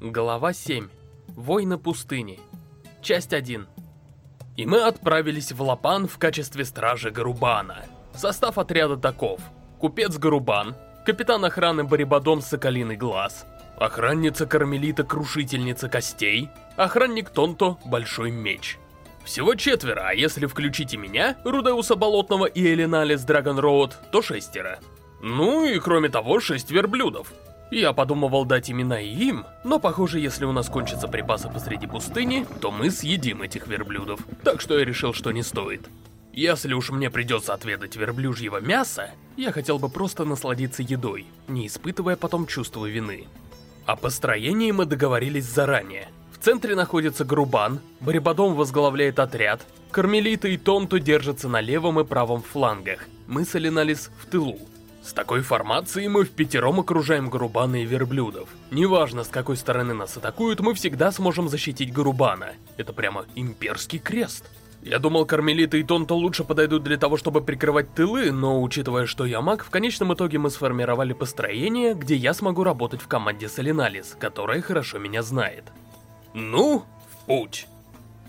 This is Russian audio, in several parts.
Глава 7. Войны пустыни. Часть 1. И мы отправились в Лапан в качестве стражи Гарубана. Состав отряда таков. Купец Гарубан, капитан охраны Барибадом Соколиный Глаз, охранница Кармелита Крушительница Костей, охранник Тонто Большой Меч. Всего четверо, а если включить и меня, Рудеуса Болотного и Элиналис Драгон Роуд, то шестеро. Ну и кроме того, шесть верблюдов. Я подумывал дать имена им, но похоже, если у нас кончатся припасы посреди пустыни, то мы съедим этих верблюдов. Так что я решил, что не стоит. Если уж мне придется отведать верблюжьего мяса, я хотел бы просто насладиться едой, не испытывая потом чувства вины. О построении мы договорились заранее. В центре находится Грубан, Барибадом возглавляет отряд, Кармелита и Тонту держатся на левом и правом флангах, мы с Алиналис в тылу. С такой формацией мы в пятером окружаем Гарубана и верблюдов. Неважно, с какой стороны нас атакуют, мы всегда сможем защитить Гарубана. Это прямо имперский крест. Я думал, Кармелита и Тонто лучше подойдут для того, чтобы прикрывать тылы, но учитывая, что я маг, в конечном итоге мы сформировали построение, где я смогу работать в команде Солиналис, которая хорошо меня знает. Ну, в путь.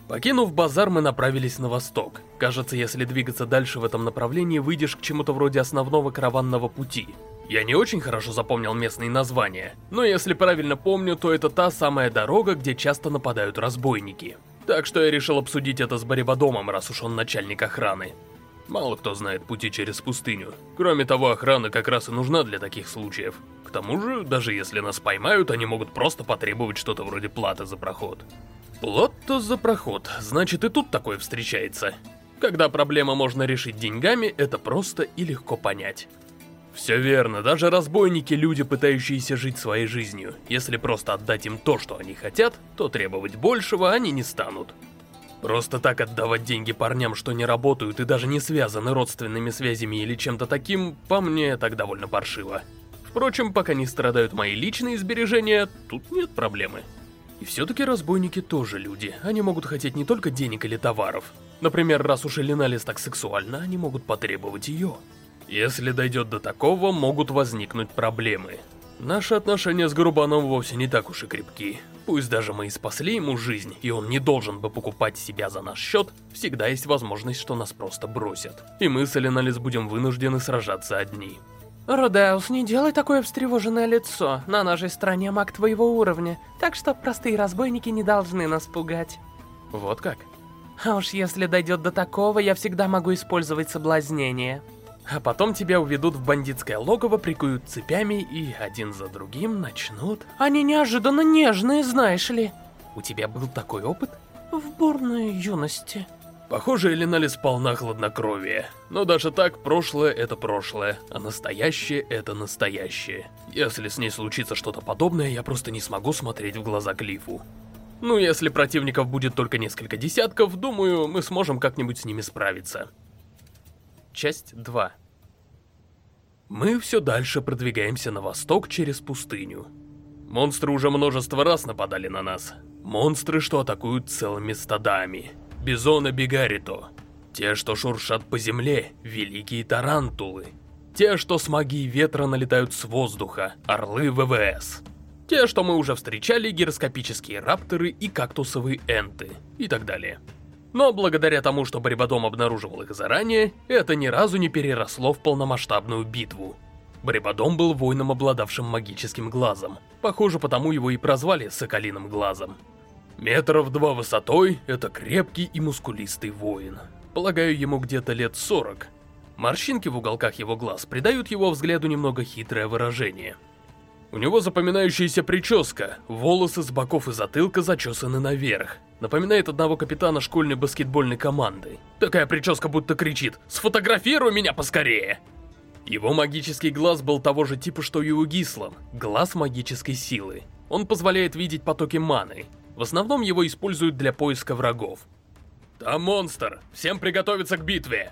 Покинув базар, мы направились на восток. Кажется, если двигаться дальше в этом направлении, выйдешь к чему-то вроде основного караванного пути. Я не очень хорошо запомнил местные названия, но если правильно помню, то это та самая дорога, где часто нападают разбойники. Так что я решил обсудить это с Барибадомом, раз уж он начальник охраны. Мало кто знает пути через пустыню. Кроме того, охрана как раз и нужна для таких случаев. К тому же, даже если нас поймают, они могут просто потребовать что-то вроде платы за проход. Плотто за проход, значит и тут такое встречается. Когда проблема можно решить деньгами, это просто и легко понять. Все верно, даже разбойники – люди, пытающиеся жить своей жизнью. Если просто отдать им то, что они хотят, то требовать большего они не станут. Просто так отдавать деньги парням, что не работают и даже не связаны родственными связями или чем-то таким, по мне так довольно паршиво. Впрочем, пока не страдают мои личные сбережения, тут нет проблемы. И все-таки разбойники тоже люди. Они могут хотеть не только денег или товаров. Например, раз уж Элиналис так сексуально, они могут потребовать ее. Если дойдет до такого, могут возникнуть проблемы. Наши отношения с Грубаном вовсе не так уж и крепки. Пусть даже мы и спасли ему жизнь, и он не должен бы покупать себя за наш счет, всегда есть возможность, что нас просто бросят. И мы с Элиналис будем вынуждены сражаться одни. Рудеус, не делай такое встревоженное лицо. На нашей стороне маг твоего уровня, так что простые разбойники не должны нас пугать. Вот как? А уж если дойдет до такого, я всегда могу использовать соблазнение. А потом тебя уведут в бандитское логово, прикуют цепями и один за другим начнут... Они неожиданно нежные, знаешь ли. У тебя был такой опыт? В бурной юности. Похоже, Элиналис полна хладнокровия. Но даже так, прошлое — это прошлое, а настоящее — это настоящее. Если с ней случится что-то подобное, я просто не смогу смотреть в глаза Клифу. Ну, если противников будет только несколько десятков, думаю, мы сможем как-нибудь с ними справиться. Часть 2 Мы все дальше продвигаемся на восток через пустыню. Монстры уже множество раз нападали на нас. Монстры, что атакуют целыми стадами. Бизоны Бигарито. Те, что шуршат по земле, великие тарантулы. Те, что с магией ветра налетают с воздуха, орлы ВВС. Те, что мы уже встречали, гироскопические рапторы и кактусовые энты, и так далее. Но благодаря тому, что Барибадом обнаруживал их заранее, это ни разу не переросло в полномасштабную битву. Барибадом был воином, обладавшим магическим глазом. Похоже, потому его и прозвали Соколиным глазом. Метров два высотой — это крепкий и мускулистый воин. Полагаю, ему где-то лет 40. Морщинки в уголках его глаз придают его взгляду немного хитрое выражение. У него запоминающаяся прическа, волосы с боков и затылка зачесаны наверх. Напоминает одного капитана школьной баскетбольной команды. Такая прическа будто кричит «Сфотографируй меня поскорее!» Его магический глаз был того же типа, что и у Гислан, глаз магической силы. Он позволяет видеть потоки маны, в основном его используют для поиска врагов. «Там монстр! Всем приготовиться к битве!»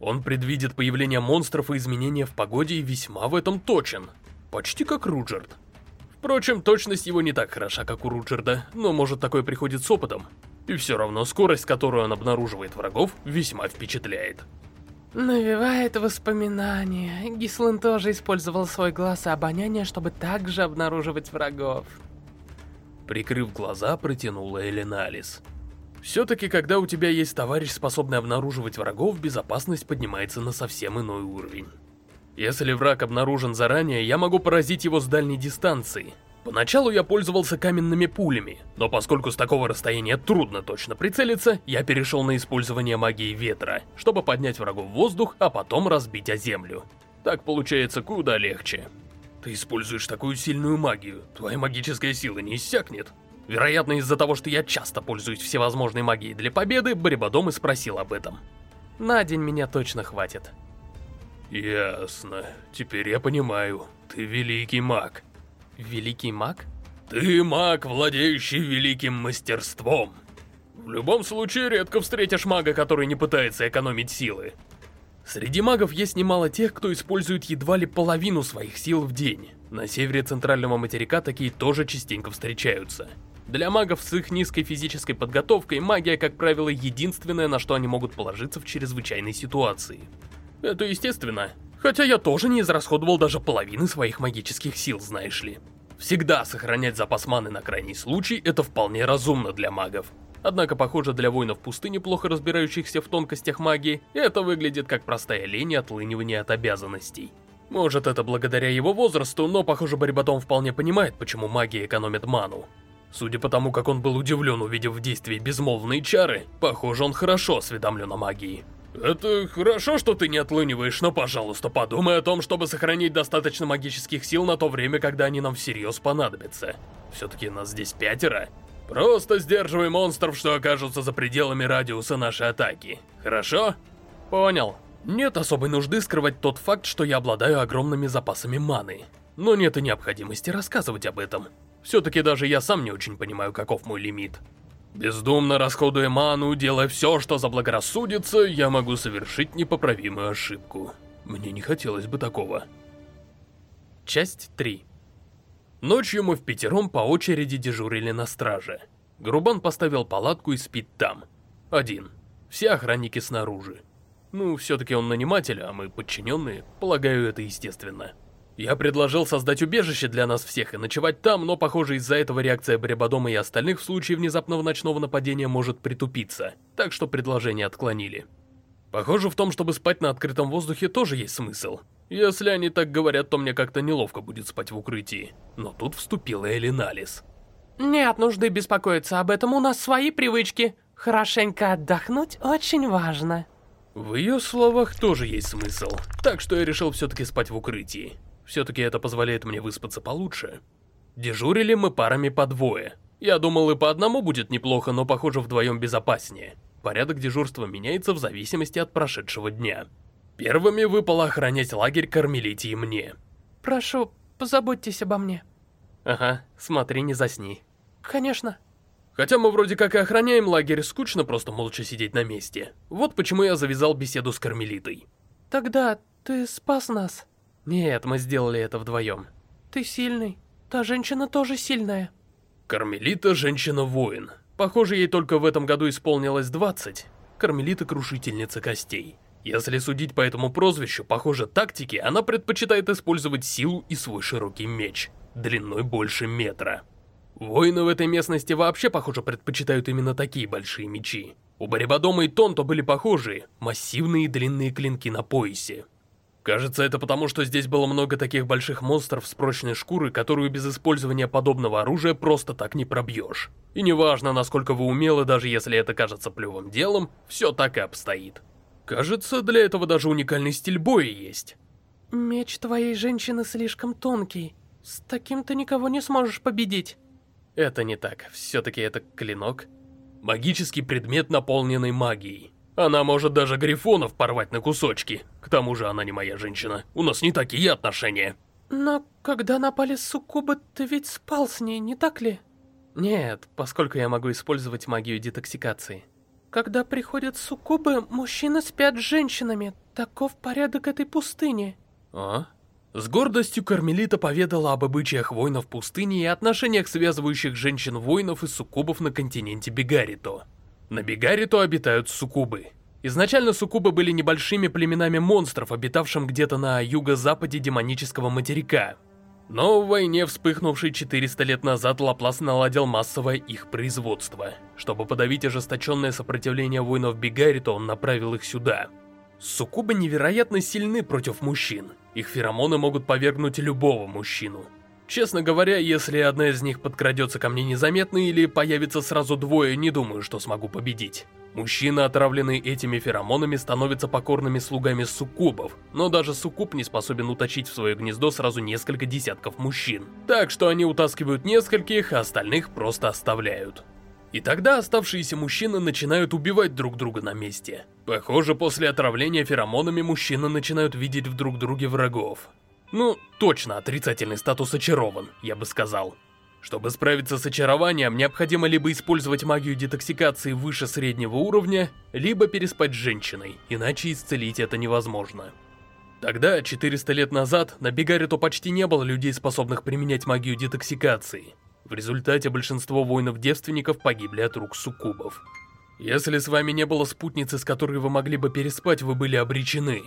Он предвидит появление монстров и изменения в погоде и весьма в этом точен. Почти как Руджерд. Впрочем, точность его не так хороша, как у Руджерда, но может такое приходит с опытом. И все равно скорость, которую он обнаруживает врагов, весьма впечатляет. Навевает воспоминания. Гислан тоже использовал свой глаз и обоняние, чтобы также обнаруживать врагов. Прикрыв глаза, протянула Элиналис. Все-таки, когда у тебя есть товарищ, способный обнаруживать врагов, безопасность поднимается на совсем иной уровень. Если враг обнаружен заранее, я могу поразить его с дальней дистанции. Поначалу я пользовался каменными пулями, но поскольку с такого расстояния трудно точно прицелиться, я перешел на использование магии ветра, чтобы поднять врагов в воздух, а потом разбить о землю. Так получается куда легче. Ты используешь такую сильную магию, твоя магическая сила не иссякнет. Вероятно, из-за того, что я часто пользуюсь всевозможной магией для победы, Барибадом и спросил об этом. На день меня точно хватит. Ясно. Теперь я понимаю. Ты великий маг. Великий маг? Ты маг, владеющий великим мастерством. В любом случае, редко встретишь мага, который не пытается экономить силы. Среди магов есть немало тех, кто использует едва ли половину своих сил в день. На севере центрального материка такие тоже частенько встречаются. Для магов с их низкой физической подготовкой магия, как правило, единственное, на что они могут положиться в чрезвычайной ситуации. Это естественно. Хотя я тоже не израсходовал даже половины своих магических сил, знаешь ли. Всегда сохранять запас маны на крайний случай – это вполне разумно для магов. Однако, похоже, для воинов пустыни, плохо разбирающихся в тонкостях магии, это выглядит как простая лень и отлынивание от обязанностей. Может, это благодаря его возрасту, но, похоже, Барибатон вполне понимает, почему магия экономит ману. Судя по тому, как он был удивлен, увидев в действии безмолвные чары, похоже, он хорошо осведомлен о магии. Это хорошо, что ты не отлыниваешь, но, пожалуйста, подумай о том, чтобы сохранить достаточно магических сил на то время, когда они нам всерьез понадобятся. Все-таки нас здесь пятеро. Просто сдерживай монстров, что окажутся за пределами радиуса нашей атаки. Хорошо? Понял. Нет особой нужды скрывать тот факт, что я обладаю огромными запасами маны. Но нет и необходимости рассказывать об этом. Все-таки даже я сам не очень понимаю, каков мой лимит. Бездумно расходуя ману, делая все, что заблагорассудится, я могу совершить непоправимую ошибку. Мне не хотелось бы такого. Часть 3 Ночью мы в пятером по очереди дежурили на страже. Грубан поставил палатку и спит там. Один. Все охранники снаружи. Ну, все-таки он наниматель, а мы подчиненные. Полагаю, это естественно. Я предложил создать убежище для нас всех и ночевать там, но, похоже, из-за этого реакция Бребадома и остальных в случае внезапного ночного нападения может притупиться, так что предложение отклонили. Похоже, в том, чтобы спать на открытом воздухе, тоже есть смысл. Если они так говорят, то мне как-то неловко будет спать в укрытии. Но тут вступила Элиналис. Нет нужды беспокоиться об этом, у нас свои привычки. Хорошенько отдохнуть очень важно. В ее словах тоже есть смысл, так что я решил все-таки спать в укрытии. Все-таки это позволяет мне выспаться получше. Дежурили мы парами по двое. Я думал и по одному будет неплохо, но похоже вдвоем безопаснее. Порядок дежурства меняется в зависимости от прошедшего дня. Первыми выпало охранять лагерь Кармелите и мне. Прошу, позаботьтесь обо мне. Ага, смотри, не засни. Конечно. Хотя мы вроде как и охраняем лагерь, скучно просто молча сидеть на месте. Вот почему я завязал беседу с Кармелитой. Тогда ты спас нас. Нет, мы сделали это вдвоем. Ты сильный. Та женщина тоже сильная. Кармелита – женщина-воин. Похоже, ей только в этом году исполнилось 20. Кармелита – крушительница костей. Если судить по этому прозвищу, похоже, тактики, она предпочитает использовать силу и свой широкий меч, длиной больше метра. Воины в этой местности вообще, похоже, предпочитают именно такие большие мечи. У Барибадома и Тонто были похожие, массивные длинные клинки на поясе. Кажется, это потому, что здесь было много таких больших монстров с прочной шкурой, которую без использования подобного оружия просто так не пробьешь. И неважно, насколько вы умелы, даже если это кажется плевым делом, все так и обстоит. Кажется, для этого даже уникальный стиль боя есть. Меч твоей женщины слишком тонкий. С таким ты никого не сможешь победить. Это не так. Все-таки это клинок. Магический предмет, наполненный магией. Она может даже грифонов порвать на кусочки. К тому же она не моя женщина. У нас не такие отношения. Но когда напали суккубы, ты ведь спал с ней, не так ли? Нет, поскольку я могу использовать магию детоксикации. Когда приходят суккубы, мужчины спят с женщинами. Таков порядок этой пустыни. А? С гордостью Кармелита поведала об обычаях воинов пустыни и отношениях, связывающих женщин-воинов и суккубов на континенте Бегарито. На Бегариту обитают суккубы. Изначально суккубы были небольшими племенами монстров, обитавшим где-то на юго-западе демонического материка. Но в войне, вспыхнувшей 400 лет назад, Лаплас наладил массовое их производство. Чтобы подавить ожесточенное сопротивление воинов Бигарита, он направил их сюда. Суккубы невероятно сильны против мужчин. Их феромоны могут повергнуть любого мужчину. Честно говоря, если одна из них подкрадется ко мне незаметно или появится сразу двое, не думаю, что смогу победить. Мужчины, отравленные этими феромонами, становятся покорными слугами суккубов, но даже суккуб не способен уточить в свое гнездо сразу несколько десятков мужчин. Так что они утаскивают нескольких, а остальных просто оставляют. И тогда оставшиеся мужчины начинают убивать друг друга на месте. Похоже, после отравления феромонами мужчины начинают видеть в друг друге врагов. Ну, точно отрицательный статус очарован, я бы сказал. Чтобы справиться с очарованием, необходимо либо использовать магию детоксикации выше среднего уровня, либо переспать с женщиной, иначе исцелить это невозможно. Тогда, 400 лет назад, на Бегарито почти не было людей, способных применять магию детоксикации. В результате большинство воинов-девственников погибли от рук суккубов. Если с вами не было спутницы, с которой вы могли бы переспать, вы были обречены.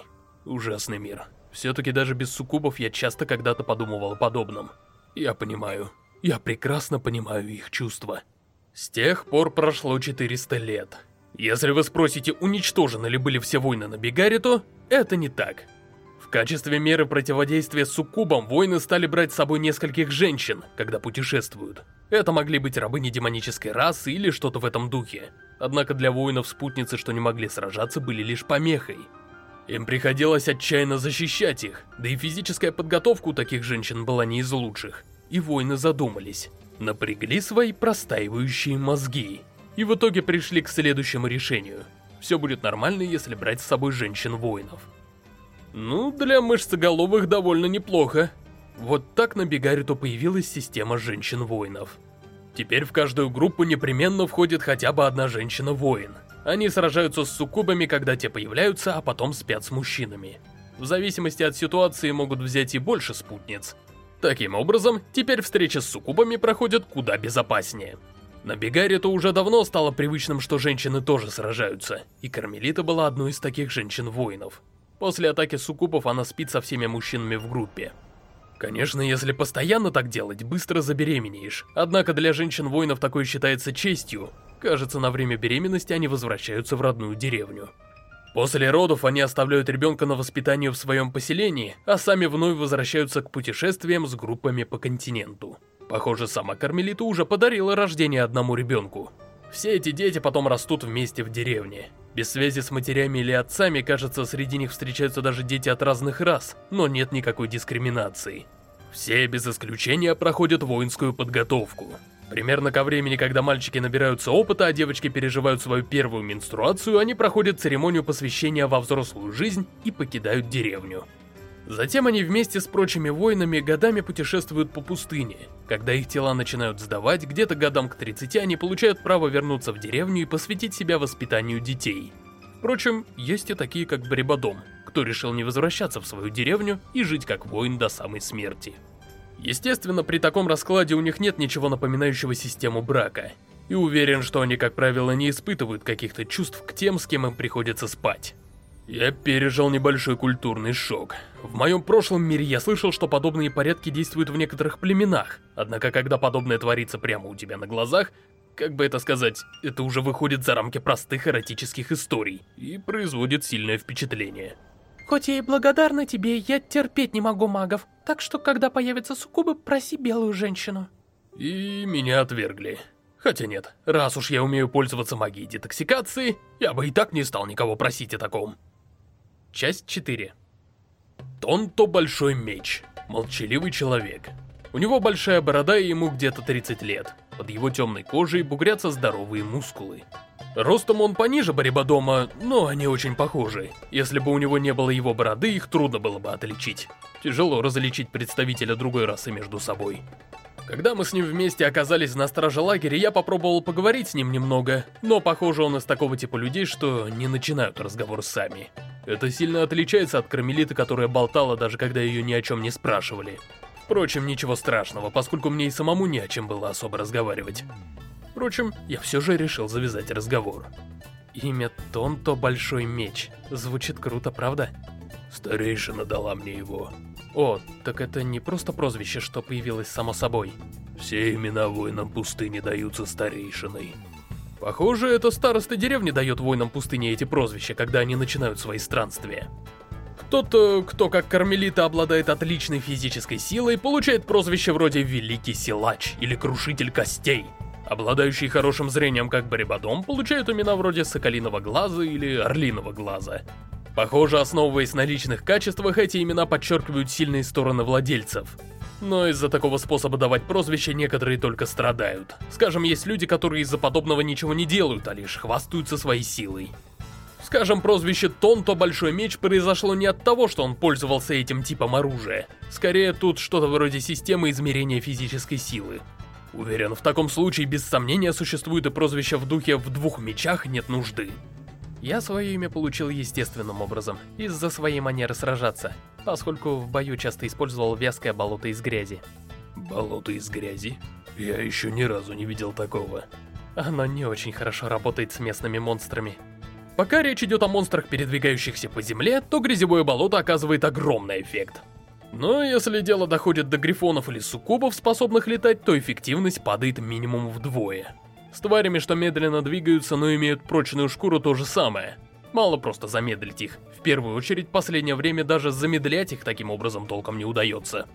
Ужасный мир. Все-таки даже без суккубов я часто когда-то подумывал о подобном. Я понимаю. Я прекрасно понимаю их чувства. С тех пор прошло 400 лет. Если вы спросите, уничтожены ли были все войны на Бигарито, это не так. В качестве меры противодействия суккубам воины стали брать с собой нескольких женщин, когда путешествуют. Это могли быть рабыни демонической расы или что-то в этом духе. Однако для воинов спутницы, что не могли сражаться, были лишь помехой. Им приходилось отчаянно защищать их, да и физическая подготовка у таких женщин была не из лучших. И воины задумались, напрягли свои простаивающие мозги. И в итоге пришли к следующему решению. Все будет нормально, если брать с собой женщин-воинов. Ну, для мышцеголовых довольно неплохо. Вот так на Бегариту появилась система женщин-воинов. Теперь в каждую группу непременно входит хотя бы одна женщина-воин. Они сражаются с суккубами, когда те появляются, а потом спят с мужчинами. В зависимости от ситуации могут взять и больше спутниц. Таким образом, теперь встреча с суккубами проходит куда безопаснее. На Бегаре-то уже давно стало привычным, что женщины тоже сражаются, и Кармелита была одной из таких женщин-воинов. После атаки суккубов она спит со всеми мужчинами в группе. Конечно, если постоянно так делать, быстро забеременеешь. Однако для женщин-воинов такое считается честью, Кажется, на время беременности они возвращаются в родную деревню. После родов они оставляют ребенка на воспитание в своем поселении, а сами вновь возвращаются к путешествиям с группами по континенту. Похоже, сама Кармелита уже подарила рождение одному ребенку. Все эти дети потом растут вместе в деревне. Без связи с матерями или отцами, кажется, среди них встречаются даже дети от разных рас, но нет никакой дискриминации. Все без исключения проходят воинскую подготовку. Примерно ко времени, когда мальчики набираются опыта, а девочки переживают свою первую менструацию, они проходят церемонию посвящения во взрослую жизнь и покидают деревню. Затем они вместе с прочими воинами годами путешествуют по пустыне. Когда их тела начинают сдавать, где-то годам к 30 они получают право вернуться в деревню и посвятить себя воспитанию детей. Впрочем, есть и такие, как Бребадом, кто решил не возвращаться в свою деревню и жить как воин до самой смерти. Естественно, при таком раскладе у них нет ничего напоминающего систему брака. И уверен, что они, как правило, не испытывают каких-то чувств к тем, с кем им приходится спать. Я пережил небольшой культурный шок. В моем прошлом мире я слышал, что подобные порядки действуют в некоторых племенах. Однако, когда подобное творится прямо у тебя на глазах, как бы это сказать, это уже выходит за рамки простых эротических историй и производит сильное впечатление. Хоть я и благодарна тебе, я терпеть не могу магов. Так что, когда появятся суккубы, проси белую женщину. И меня отвергли. Хотя нет, раз уж я умею пользоваться магией детоксикации, я бы и так не стал никого просить о таком. Часть 4. Тонто Большой Меч. Молчаливый человек. У него большая борода и ему где-то 30 лет. Под его темной кожей бугрятся здоровые мускулы. Ростом он пониже Барибадома, но они очень похожи. Если бы у него не было его бороды, их трудно было бы отличить. Тяжело различить представителя другой расы между собой. Когда мы с ним вместе оказались на страже лагеря, я попробовал поговорить с ним немного, но похоже он из такого типа людей, что не начинают разговор сами. Это сильно отличается от Кармелиты, которая болтала, даже когда ее ни о чем не спрашивали. Впрочем, ничего страшного, поскольку мне и самому не о чем было особо разговаривать. Впрочем, я все же решил завязать разговор. Имя Тонто Большой Меч. Звучит круто, правда? Старейшина дала мне его. О, так это не просто прозвище, что появилось само собой. Все имена воинам пустыни даются старейшиной. Похоже, это староста деревни дает воинам пустыни эти прозвища, когда они начинают свои странствия. Кто-то, кто как кармелита обладает отличной физической силой, получает прозвище вроде Великий Силач или Крушитель Костей. Обладающие хорошим зрением как Барибадом получают имена вроде Соколиного Глаза или Орлиного Глаза. Похоже, основываясь на личных качествах, эти имена подчеркивают сильные стороны владельцев. Но из-за такого способа давать прозвища некоторые только страдают. Скажем, есть люди, которые из-за подобного ничего не делают, а лишь хвастаются своей силой. Скажем, прозвище Тонто Большой Меч произошло не от того, что он пользовался этим типом оружия. Скорее, тут что-то вроде системы измерения физической силы. Уверен, в таком случае без сомнения существует и прозвище в духе «в двух мечах нет нужды». Я свое имя получил естественным образом, из-за своей манеры сражаться, поскольку в бою часто использовал вязкое болото из грязи. Болото из грязи? Я еще ни разу не видел такого. Оно не очень хорошо работает с местными монстрами. Пока речь идет о монстрах, передвигающихся по земле, то грязевое болото оказывает огромный эффект. Но если дело доходит до грифонов или суккубов, способных летать, то эффективность падает минимум вдвое. С тварями, что медленно двигаются, но имеют прочную шкуру, то же самое. Мало просто замедлить их. В первую очередь, последнее время даже замедлять их таким образом толком не удается.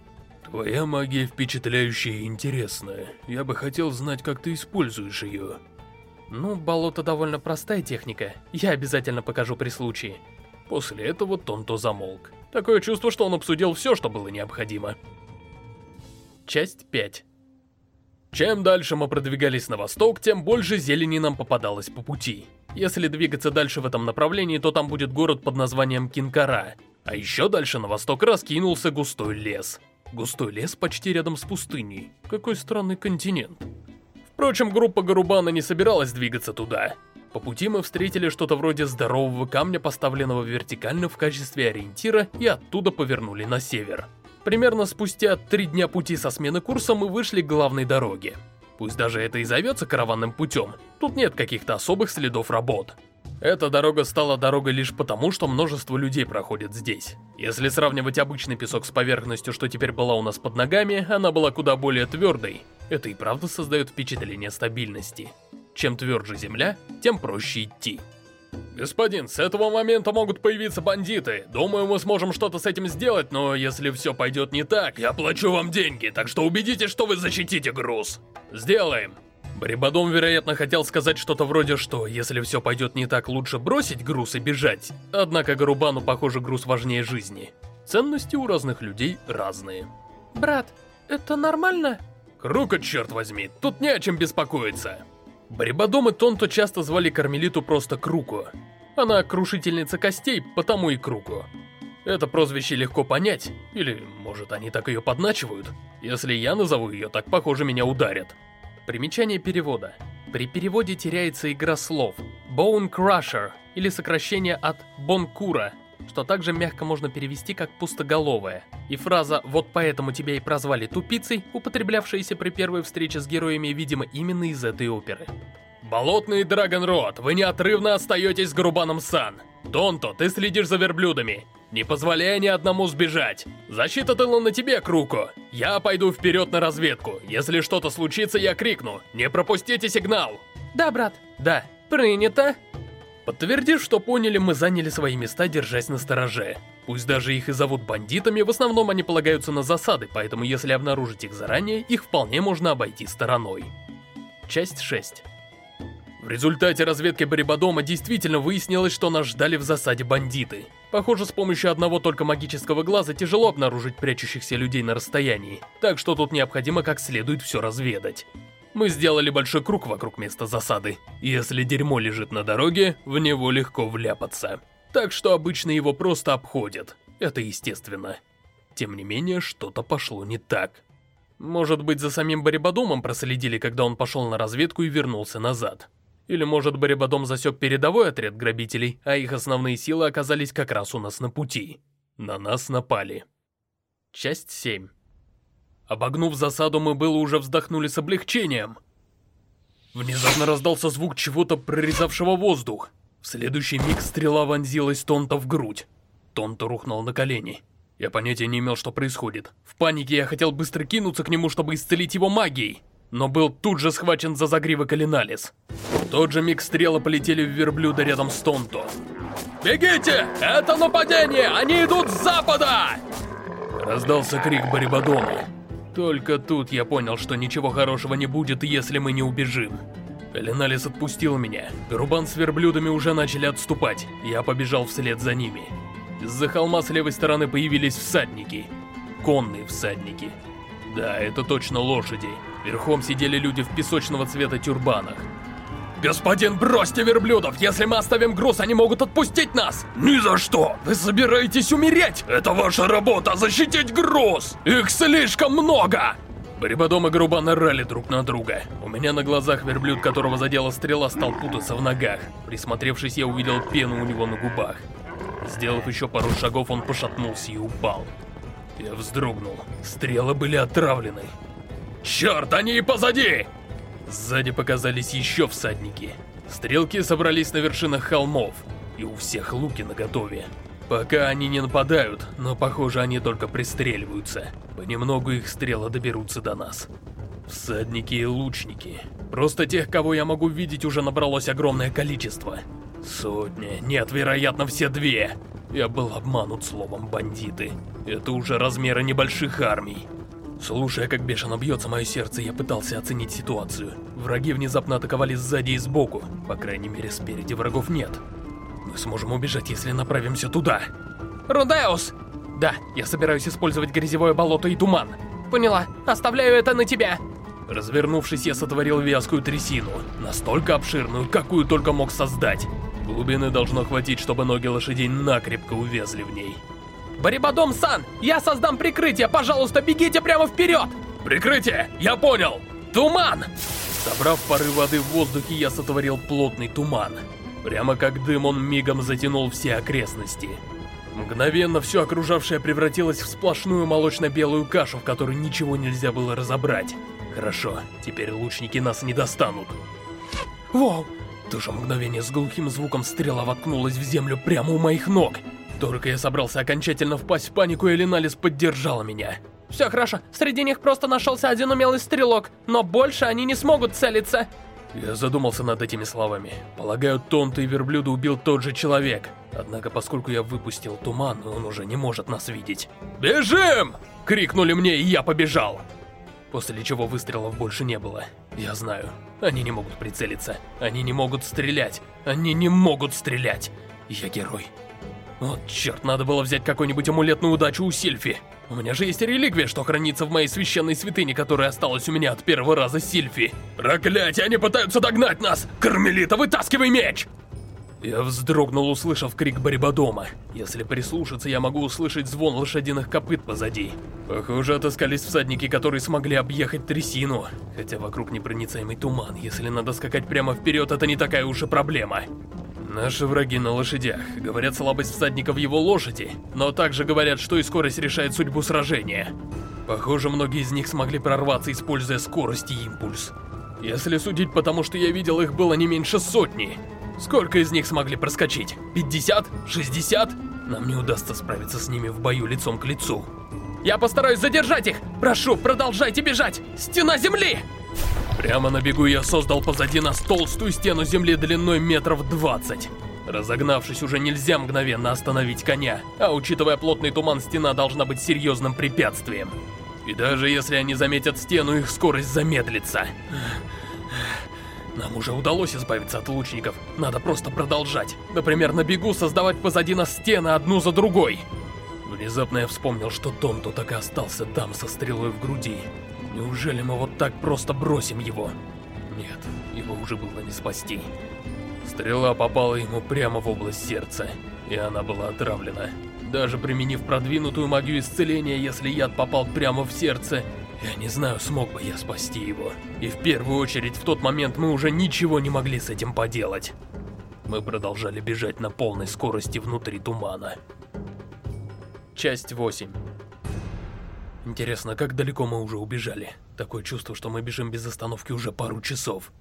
Твоя магия впечатляющая и интересная. Я бы хотел знать, как ты используешь ее. Ну, болото довольно простая техника. Я обязательно покажу при случае. После этого Тонто замолк. Такое чувство, что он обсудил все, что было необходимо. Часть 5 чем дальше мы продвигались на восток, тем больше зелени нам попадалось по пути. Если двигаться дальше в этом направлении, то там будет город под названием Кинкара. А еще дальше на восток раскинулся густой лес. Густой лес почти рядом с пустыней. Какой странный континент. Впрочем, группа Гарубана не собиралась двигаться туда. По пути мы встретили что-то вроде здорового камня, поставленного вертикально в качестве ориентира, и оттуда повернули на север. Примерно спустя три дня пути со смены курса мы вышли к главной дороге. Пусть даже это и зовется караванным путем, тут нет каких-то особых следов работ. Эта дорога стала дорогой лишь потому, что множество людей проходит здесь. Если сравнивать обычный песок с поверхностью, что теперь была у нас под ногами, она была куда более твердой. Это и правда создает впечатление стабильности. Чем тверже земля, тем проще идти. «Господин, с этого момента могут появиться бандиты. Думаю, мы сможем что-то с этим сделать, но если все пойдет не так, я плачу вам деньги, так что убедитесь, что вы защитите груз. Сделаем». Барибадом, вероятно, хотел сказать что-то вроде, что если все пойдет не так, лучше бросить груз и бежать. Однако Гарубану, похоже, груз важнее жизни. Ценности у разных людей разные. Брат, это нормально? Крука, черт возьми, тут не о чем беспокоиться. Барибадом Тонто часто звали Кармелиту просто Круку. Она крушительница костей, потому и Круку. Это прозвище легко понять, или, может, они так ее подначивают? Если я назову ее, так, похоже, меня ударят. Примечание перевода. При переводе теряется игра слов. Bone Crusher, или сокращение от Бонкура, что также мягко можно перевести как «пустоголовая». И фраза «вот поэтому тебя и прозвали тупицей», употреблявшаяся при первой встрече с героями, видимо, именно из этой оперы. «Болотный Драгонрод, вы неотрывно остаетесь с Грубаном Сан. Донто, ты следишь за верблюдами. Не позволяй ни одному сбежать. Защита тыла на тебе, Круко. Я пойду вперед на разведку. Если что-то случится, я крикну. Не пропустите сигнал!» «Да, брат». «Да». «Принято». Подтвердив, что поняли, мы заняли свои места, держась на стороже. Пусть даже их и зовут бандитами, в основном они полагаются на засады, поэтому если обнаружить их заранее, их вполне можно обойти стороной. Часть 6 В результате разведки Барибадома действительно выяснилось, что нас ждали в засаде бандиты. Похоже, с помощью одного только магического глаза тяжело обнаружить прячущихся людей на расстоянии, так что тут необходимо как следует все разведать. Мы сделали большой круг вокруг места засады. Если дерьмо лежит на дороге, в него легко вляпаться. Так что обычно его просто обходят. Это естественно. Тем не менее, что-то пошло не так. Может быть, за самим Барибадомом проследили, когда он пошел на разведку и вернулся назад. Или может Барибадом засек передовой отряд грабителей, а их основные силы оказались как раз у нас на пути. На нас напали. Часть 7 Обогнув засаду, мы было уже вздохнули с облегчением. Внезапно раздался звук чего-то прорезавшего воздух. В следующий миг стрела вонзилась Тонта в грудь. Тонта рухнул на колени. Я понятия не имел, что происходит. В панике я хотел быстро кинуться к нему, чтобы исцелить его магией, но был тут же схвачен за загривок Алиналис. В тот же миг стрелы полетели в верблюда рядом с Тонто. «Бегите! Это нападение! Они идут с запада!» Раздался крик Барибадона. Только тут я понял, что ничего хорошего не будет, если мы не убежим. Леналис отпустил меня. Грубан с верблюдами уже начали отступать. Я побежал вслед за ними. Из-за холма с левой стороны появились всадники. Конные всадники. Да, это точно лошади. Верхом сидели люди в песочного цвета тюрбанах. «Господин, бросьте верблюдов! Если мы оставим груз, они могут отпустить нас!» «Ни за что! Вы собираетесь умереть! Это ваша работа — защитить груз! Их слишком много!» Барибадом и Груба нарали друг на друга. У меня на глазах верблюд, которого задела стрела, стал путаться в ногах. Присмотревшись, я увидел пену у него на губах. Сделав еще пару шагов, он пошатнулся и упал. Я вздрогнул. Стрелы были отравлены. «Черт, они и позади!» Сзади показались еще всадники. Стрелки собрались на вершинах холмов, и у всех луки наготове. Пока они не нападают, но похоже они только пристреливаются. Понемногу их стрелы доберутся до нас. Всадники и лучники. Просто тех, кого я могу видеть, уже набралось огромное количество. Сотня, нет, вероятно, все две. Я был обманут словом «бандиты». Это уже размеры небольших армий. Слушая, как бешено бьется мое сердце, я пытался оценить ситуацию. Враги внезапно атаковали сзади и сбоку. По крайней мере, спереди врагов нет. Мы сможем убежать, если направимся туда. Рудеус! Да, я собираюсь использовать грязевое болото и туман. Поняла. Оставляю это на тебя. Развернувшись, я сотворил вязкую трясину. Настолько обширную, какую только мог создать. Глубины должно хватить, чтобы ноги лошадей накрепко увязли в ней. Барибадом-сан, я создам прикрытие, пожалуйста, бегите прямо вперед! Прикрытие! Я понял! Туман! Собрав пары воды в воздухе, я сотворил плотный туман. Прямо как дым он мигом затянул все окрестности. Мгновенно все окружавшее превратилось в сплошную молочно-белую кашу, в которой ничего нельзя было разобрать. Хорошо, теперь лучники нас не достанут. Вау! В то же мгновение с глухим звуком стрела воткнулась в землю прямо у моих ног. Только я собрался окончательно впасть в панику, и Леналис поддержала меня. Все хорошо, среди них просто нашелся один умелый стрелок, но больше они не смогут целиться. Я задумался над этими словами. Полагаю, Тонта и Верблюда убил тот же человек. Однако, поскольку я выпустил туман, он уже не может нас видеть. «Бежим!» — крикнули мне, и я побежал. После чего выстрелов больше не было. Я знаю, они не могут прицелиться. Они не могут стрелять. Они не могут стрелять. Я герой. Вот черт, надо было взять какой-нибудь амулет на удачу у Сильфи. У меня же есть реликвия, что хранится в моей священной святыне, которая осталась у меня от первого раза Сильфи. Проклятие, они пытаются догнать нас! Кармелита, вытаскивай меч! Я вздрогнул, услышав крик Барибадома. Если прислушаться, я могу услышать звон лошадиных копыт позади. Похоже, отыскались всадники, которые смогли объехать трясину. Хотя вокруг непроницаемый туман. Если надо скакать прямо вперед, это не такая уж и проблема. Наши враги на лошадях. Говорят, слабость всадника в его лошади, но также говорят, что и скорость решает судьбу сражения. Похоже, многие из них смогли прорваться, используя скорость и импульс. Если судить по тому, что я видел, их было не меньше сотни. Сколько из них смогли проскочить? 50? 60? Нам не удастся справиться с ними в бою лицом к лицу. Я постараюсь задержать их! Прошу, продолжайте бежать! Стена земли! Прямо на бегу я создал позади нас толстую стену земли длиной метров 20. Разогнавшись, уже нельзя мгновенно остановить коня, а учитывая плотный туман, стена должна быть серьезным препятствием. И даже если они заметят стену, их скорость замедлится. Нам уже удалось избавиться от лучников, надо просто продолжать. Например, на бегу создавать позади нас стены одну за другой. Внезапно я вспомнил, что Тонто так и остался там со стрелой в груди. Неужели мы вот так просто бросим его? Нет, его уже было не спасти. Стрела попала ему прямо в область сердца, и она была отравлена. Даже применив продвинутую магию исцеления, если яд попал прямо в сердце, я не знаю, смог бы я спасти его. И в первую очередь, в тот момент мы уже ничего не могли с этим поделать. Мы продолжали бежать на полной скорости внутри тумана. Часть 8 Интересно, как далеко мы уже убежали? Такое чувство, что мы бежим без остановки уже пару часов.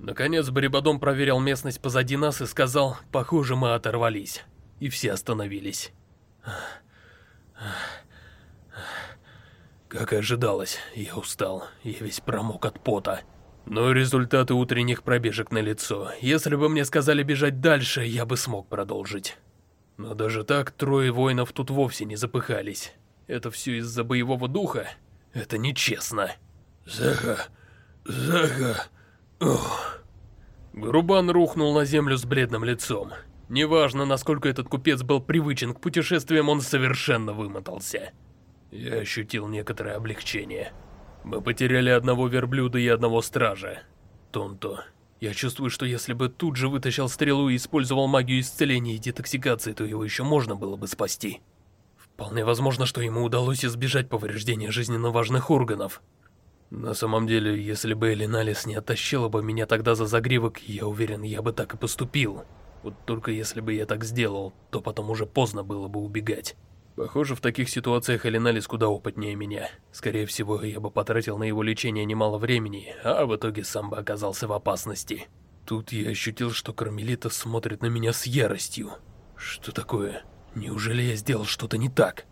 Наконец, Барибадом проверил местность позади нас и сказал, похоже, мы оторвались. И все остановились. Как и ожидалось, я устал, я весь промок от пота. Но результаты утренних пробежек на лицо. Если бы мне сказали бежать дальше, я бы смог продолжить. Но даже так трое воинов тут вовсе не запыхались. Это все из-за боевого духа? Это нечестно. Заха, Заха, ох. Грубан рухнул на землю с бледным лицом. Неважно, насколько этот купец был привычен к путешествиям, он совершенно вымотался. Я ощутил некоторое облегчение. Мы потеряли одного верблюда и одного стража. Тонто. Я чувствую, что если бы тут же вытащил стрелу и использовал магию исцеления и детоксикации, то его еще можно было бы спасти. Вполне возможно, что ему удалось избежать повреждения жизненно важных органов. На самом деле, если бы Элиналис не оттащила бы меня тогда за загривок, я уверен, я бы так и поступил. Вот только если бы я так сделал, то потом уже поздно было бы убегать. Похоже, в таких ситуациях Элиналис куда опытнее меня. Скорее всего, я бы потратил на его лечение немало времени, а в итоге сам бы оказался в опасности. Тут я ощутил, что Кармелита смотрит на меня с яростью. Что такое? Неужели я сделал что-то не так?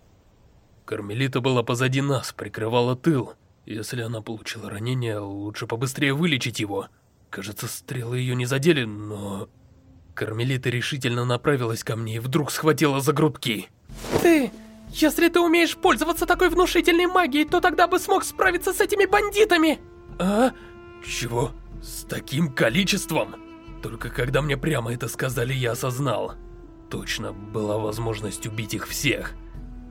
Кармелита была позади нас, прикрывала тыл. Если она получила ранение, лучше побыстрее вылечить его. Кажется, стрелы ее не задели, но... Кармелита решительно направилась ко мне и вдруг схватила за грудки. Ты... Если ты умеешь пользоваться такой внушительной магией, то тогда бы смог справиться с этими бандитами! А? Чего? С таким количеством? Только когда мне прямо это сказали, я осознал. Точно была возможность убить их всех.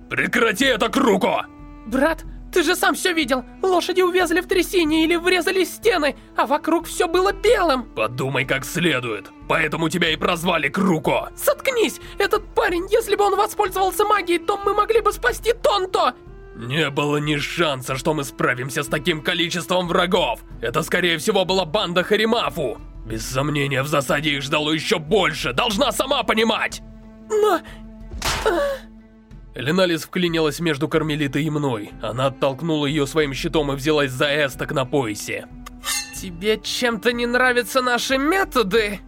Прекрати это, Круко! Брат, ты же сам все видел. Лошади увязли в трясине или врезались в стены, а вокруг все было белым. Подумай как следует. Поэтому тебя и прозвали Круко. Соткнись! Этот парень, если бы он воспользовался магией, то мы могли бы спасти Тонто. Не было ни шанса, что мы справимся с таким количеством врагов. Это, скорее всего, была банда Харимафу. Без сомнения, в засаде их ждало еще больше. Должна сама понимать. Но... Леналис вклинилась между Кармелитой и мной. Она оттолкнула ее своим щитом и взялась за эсток на поясе. Тебе чем-то не нравятся наши методы?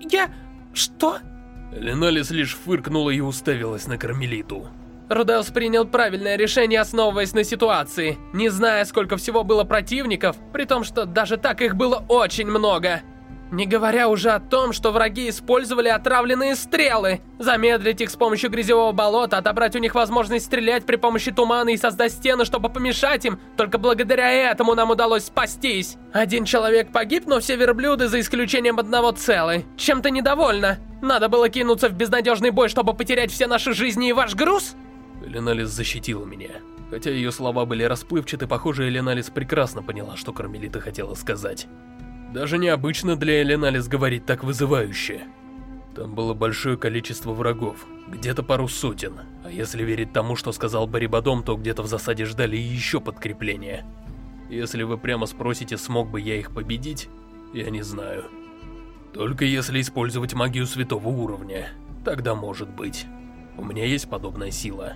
Я... что? Леналис лишь фыркнула и уставилась на Кармелиту. Рудеус принял правильное решение, основываясь на ситуации, не зная, сколько всего было противников, при том, что даже так их было очень много. Не говоря уже о том, что враги использовали отравленные стрелы. Замедлить их с помощью грязевого болота, отобрать у них возможность стрелять при помощи тумана и создать стены, чтобы помешать им. Только благодаря этому нам удалось спастись. Один человек погиб, но все верблюды, за исключением одного, целы. Чем-то недовольна. Надо было кинуться в безнадежный бой, чтобы потерять все наши жизни и ваш груз? Леналис защитила меня. Хотя ее слова были расплывчаты, похоже, Эленалис прекрасно поняла, что Кармелита хотела сказать. Даже необычно для Эленалис говорить так вызывающе. Там было большое количество врагов, где-то пару сотен. А если верить тому, что сказал Барибадом, то где-то в засаде ждали еще подкрепления. Если вы прямо спросите, смог бы я их победить, я не знаю. Только если использовать магию святого уровня, тогда может быть. У меня есть подобная сила.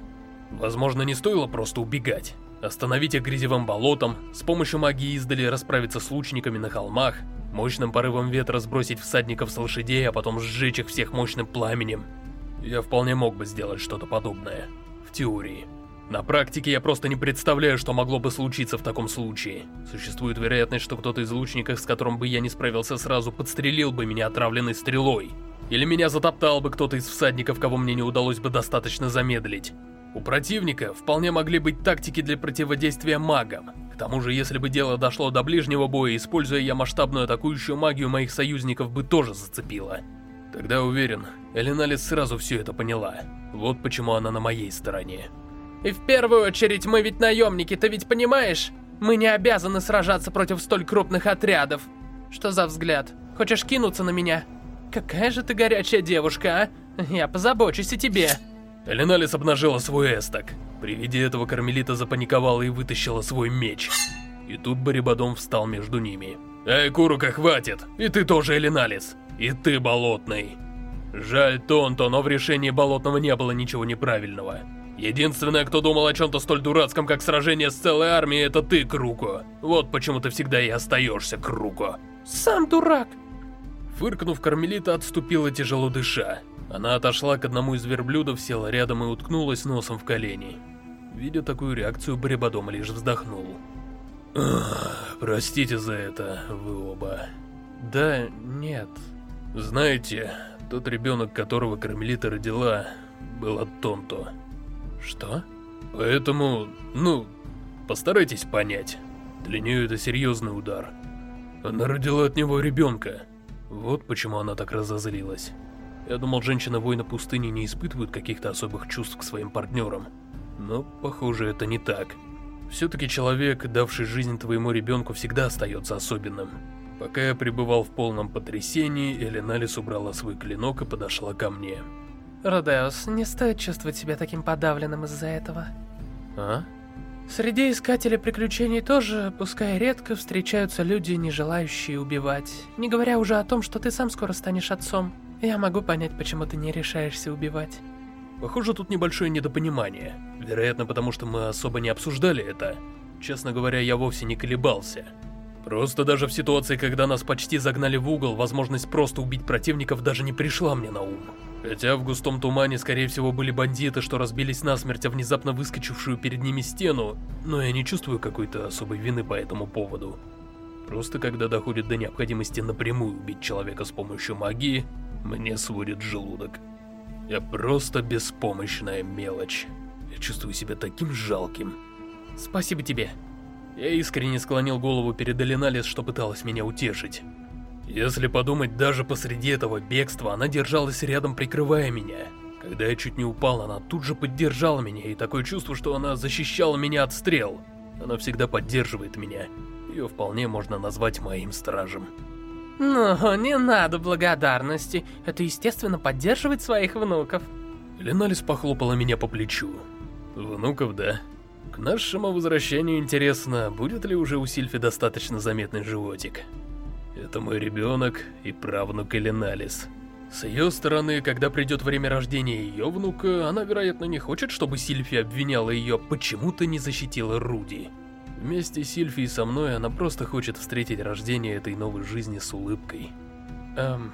Возможно, не стоило просто убегать. Остановить их грязевым болотом, с помощью магии издали расправиться с лучниками на холмах, мощным порывом ветра сбросить всадников с лошадей, а потом сжечь их всех мощным пламенем. Я вполне мог бы сделать что-то подобное. В теории. На практике я просто не представляю, что могло бы случиться в таком случае. Существует вероятность, что кто-то из лучников, с которым бы я не справился сразу, подстрелил бы меня отравленной стрелой. Или меня затоптал бы кто-то из всадников, кого мне не удалось бы достаточно замедлить. У противника вполне могли быть тактики для противодействия магам. К тому же, если бы дело дошло до ближнего боя, используя я масштабную атакующую магию, моих союзников бы тоже зацепило. Тогда уверен, Элиналис сразу все это поняла. Вот почему она на моей стороне. И в первую очередь мы ведь наемники, ты ведь понимаешь? Мы не обязаны сражаться против столь крупных отрядов. Что за взгляд? Хочешь кинуться на меня? Какая же ты горячая девушка, а? Я позабочусь о тебе. Эленалис обнажила свой эсток. При виде этого Кармелита запаниковала и вытащила свой меч. И тут Барибадом встал между ними. «Эй, Курука, хватит! И ты тоже, Эленалис! И ты, Болотный!» Жаль Тонто, но в решении Болотного не было ничего неправильного. Единственное, кто думал о чем-то столь дурацком, как сражение с целой армией, это ты, Круко. Вот почему ты всегда и остаешься, Круко. Сам дурак. Фыркнув, Кармелита отступила тяжело дыша. Она отошла к одному из верблюдов, села рядом и уткнулась носом в колени. Видя такую реакцию, Барибадом лишь вздохнул. «Простите за это, вы оба». «Да нет». «Знаете, тот ребенок, которого Кармелита родила, был от Тонто». «Что?» «Поэтому, ну, постарайтесь понять. Для нее это серьезный удар. Она родила от него ребенка. Вот почему она так разозлилась. Я думал, женщины-воины пустыни не испытывают каких-то особых чувств к своим партнерам. Но, похоже, это не так. Все-таки человек, давший жизнь твоему ребенку, всегда остается особенным. Пока я пребывал в полном потрясении, Эленалис убрала свой клинок и подошла ко мне. Родеус, не стоит чувствовать себя таким подавленным из-за этого. А? Среди искателей приключений тоже, пускай редко, встречаются люди, не желающие убивать. Не говоря уже о том, что ты сам скоро станешь отцом. Я могу понять, почему ты не решаешься убивать. Похоже, тут небольшое недопонимание. Вероятно, потому что мы особо не обсуждали это. Честно говоря, я вовсе не колебался. Просто даже в ситуации, когда нас почти загнали в угол, возможность просто убить противников даже не пришла мне на ум. Хотя в густом тумане, скорее всего, были бандиты, что разбились насмерть, а внезапно выскочившую перед ними стену, но я не чувствую какой-то особой вины по этому поводу. Просто когда доходит до необходимости напрямую убить человека с помощью магии, мне сводит желудок. Я просто беспомощная мелочь. Я чувствую себя таким жалким. Спасибо тебе. Я искренне склонил голову перед Элиналис, что пыталась меня утешить. Если подумать, даже посреди этого бегства она держалась рядом, прикрывая меня. Когда я чуть не упал, она тут же поддержала меня, и такое чувство, что она защищала меня от стрел. Она всегда поддерживает меня. Ее вполне можно назвать моим стражем. Ну, не надо благодарности. Это естественно поддерживать своих внуков. Леналис похлопала меня по плечу. Внуков, да? К нашему возвращению интересно, будет ли уже у Сильфи достаточно заметный животик. Это мой ребенок и правнук Эленалис. С ее стороны, когда придет время рождения ее внука, она, вероятно, не хочет, чтобы Сильфи обвиняла ее, почему-то не защитила Руди. Вместе с Сильфи и со мной она просто хочет встретить рождение этой новой жизни с улыбкой. Эм,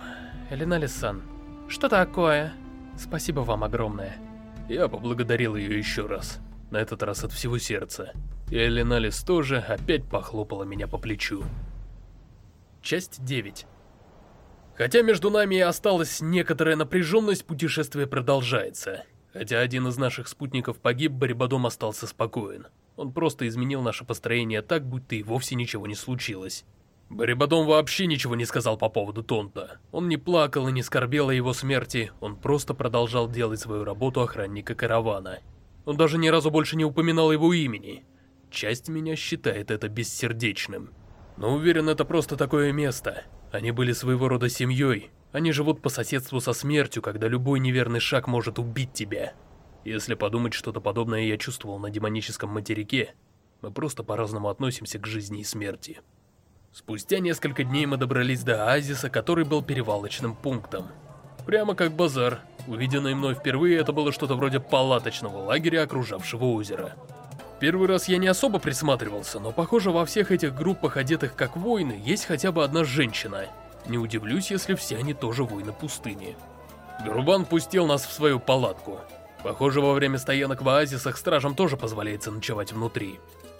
Эленалис-сан, что такое? Спасибо вам огромное. Я поблагодарил ее еще раз, на этот раз от всего сердца. И Эленалис тоже опять похлопала меня по плечу. Часть 9 Хотя между нами и осталась некоторая напряженность, путешествие продолжается. Хотя один из наших спутников погиб, Барибадом остался спокоен. Он просто изменил наше построение так, будто и вовсе ничего не случилось. Барибадом вообще ничего не сказал по поводу Тонта. Он не плакал и не скорбел о его смерти, он просто продолжал делать свою работу охранника каравана. Он даже ни разу больше не упоминал его имени. Часть меня считает это бессердечным. Но уверен, это просто такое место. Они были своего рода семьей. Они живут по соседству со смертью, когда любой неверный шаг может убить тебя. Если подумать, что-то подобное я чувствовал на демоническом материке, мы просто по-разному относимся к жизни и смерти. Спустя несколько дней мы добрались до оазиса, который был перевалочным пунктом. Прямо как базар. Увиденное мной впервые это было что-то вроде палаточного лагеря, окружавшего озеро. Первый раз я не особо присматривался, но похоже во всех этих группах, одетых как воины, есть хотя бы одна женщина. Не удивлюсь, если все они тоже воины пустыни. Грубан пустил нас в свою палатку. Похоже, во время стоянок в оазисах стражам тоже позволяется ночевать внутри.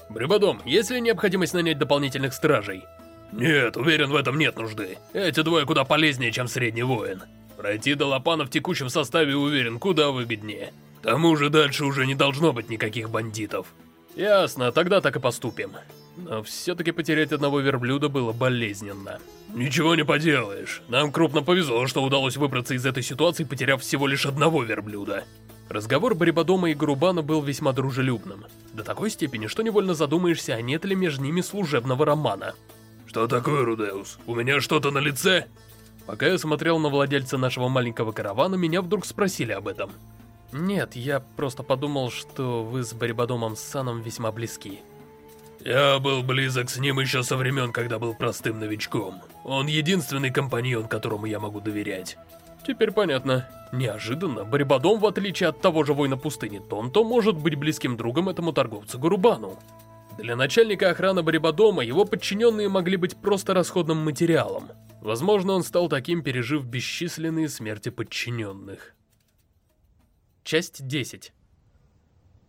Брюбадом, есть ли необходимость нанять дополнительных стражей? Нет, уверен, в этом нет нужды. Эти двое куда полезнее, чем средний воин. Пройти до Лопана в текущем составе, уверен, куда выгоднее. К тому же дальше уже не должно быть никаких бандитов. Ясно, тогда так и поступим. Но все-таки потерять одного верблюда было болезненно. Ничего не поделаешь. Нам крупно повезло, что удалось выбраться из этой ситуации, потеряв всего лишь одного верблюда. Разговор Барибадома и Грубана был весьма дружелюбным. До такой степени, что невольно задумаешься, а нет ли между ними служебного романа. «Что такое, Рудеус? У меня что-то на лице?» Пока я смотрел на владельца нашего маленького каравана, меня вдруг спросили об этом. Нет, я просто подумал, что вы с Барибадомом Саном весьма близки. Я был близок с ним еще со времен, когда был простым новичком. Он единственный компаньон, которому я могу доверять. Теперь понятно. Неожиданно, Барибадом, в отличие от того же воина пустыни Тонто, может быть близким другом этому торговцу Гурубану. Для начальника охраны Барибадома его подчиненные могли быть просто расходным материалом. Возможно, он стал таким, пережив бесчисленные смерти подчиненных. Часть 10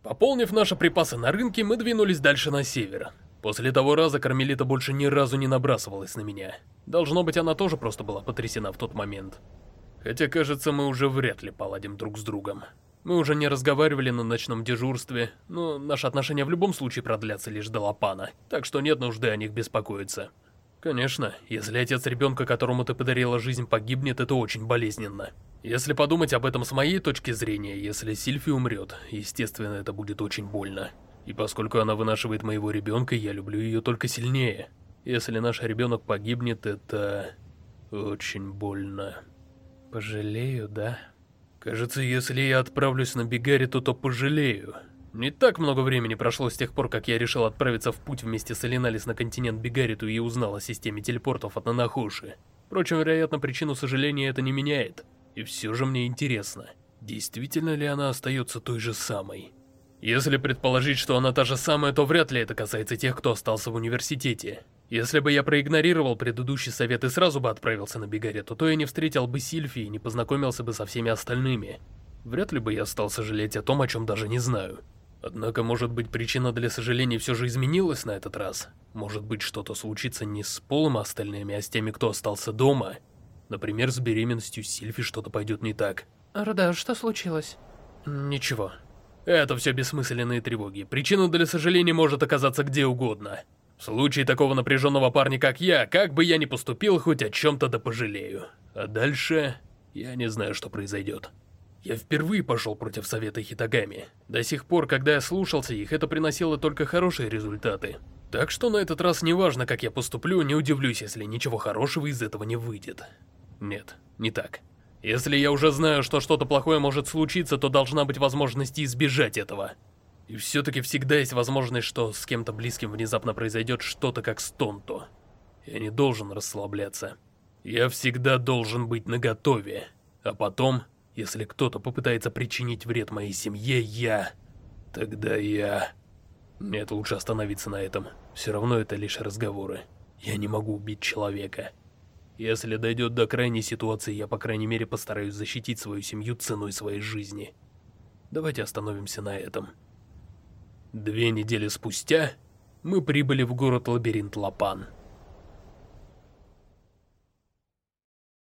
Пополнив наши припасы на рынке, мы двинулись дальше на север. После того раза Кармелита больше ни разу не набрасывалась на меня. Должно быть, она тоже просто была потрясена в тот момент. Хотя, кажется, мы уже вряд ли поладим друг с другом. Мы уже не разговаривали на ночном дежурстве, но наши отношения в любом случае продлятся лишь до Лапана, так что нет нужды о них беспокоиться. Конечно, если отец ребенка, которому ты подарила жизнь, погибнет, это очень болезненно. Если подумать об этом с моей точки зрения, если Сильфи умрет, естественно, это будет очень больно. И поскольку она вынашивает моего ребенка, я люблю ее только сильнее. Если наш ребенок погибнет, это... очень больно. Пожалею, да? Кажется, если я отправлюсь на Бигариту, то пожалею. Не так много времени прошло с тех пор, как я решил отправиться в путь вместе с Элиналис на континент Бигариту и узнал о системе телепортов от Нанахуши. Впрочем, вероятно, причину сожаления это не меняет. И все же мне интересно, действительно ли она остается той же самой? Если предположить, что она та же самая, то вряд ли это касается тех, кто остался в университете. Если бы я проигнорировал предыдущий совет и сразу бы отправился на Бигарету, то я не встретил бы Сильфи и не познакомился бы со всеми остальными. Вряд ли бы я стал сожалеть о том, о чем даже не знаю. Однако, может быть, причина для сожалений все же изменилась на этот раз? Может быть, что-то случится не с Полом и остальными, а с теми, кто остался дома? Например, с беременностью Сильфи что-то пойдет не так. Рода, что случилось? Ничего. Это все бессмысленные тревоги. Причина для сожаления может оказаться где угодно. В случае такого напряженного парня, как я, как бы я ни поступил, хоть о чем-то да пожалею. А дальше... я не знаю, что произойдет. Я впервые пошел против совета Хитагами. До сих пор, когда я слушался их, это приносило только хорошие результаты. Так что на этот раз неважно, как я поступлю, не удивлюсь, если ничего хорошего из этого не выйдет. Нет, не так. Если я уже знаю, что что-то плохое может случиться, то должна быть возможность избежать этого. И все-таки всегда есть возможность, что с кем-то близким внезапно произойдет что-то как с Тонто. Я не должен расслабляться. Я всегда должен быть наготове. А потом, если кто-то попытается причинить вред моей семье, я... Тогда я... Нет, лучше остановиться на этом. Все равно это лишь разговоры. Я не могу убить человека. Если дойдет до крайней ситуации, я по крайней мере постараюсь защитить свою семью ценой своей жизни. Давайте остановимся на этом. Две недели спустя мы прибыли в город-лабиринт Лапан.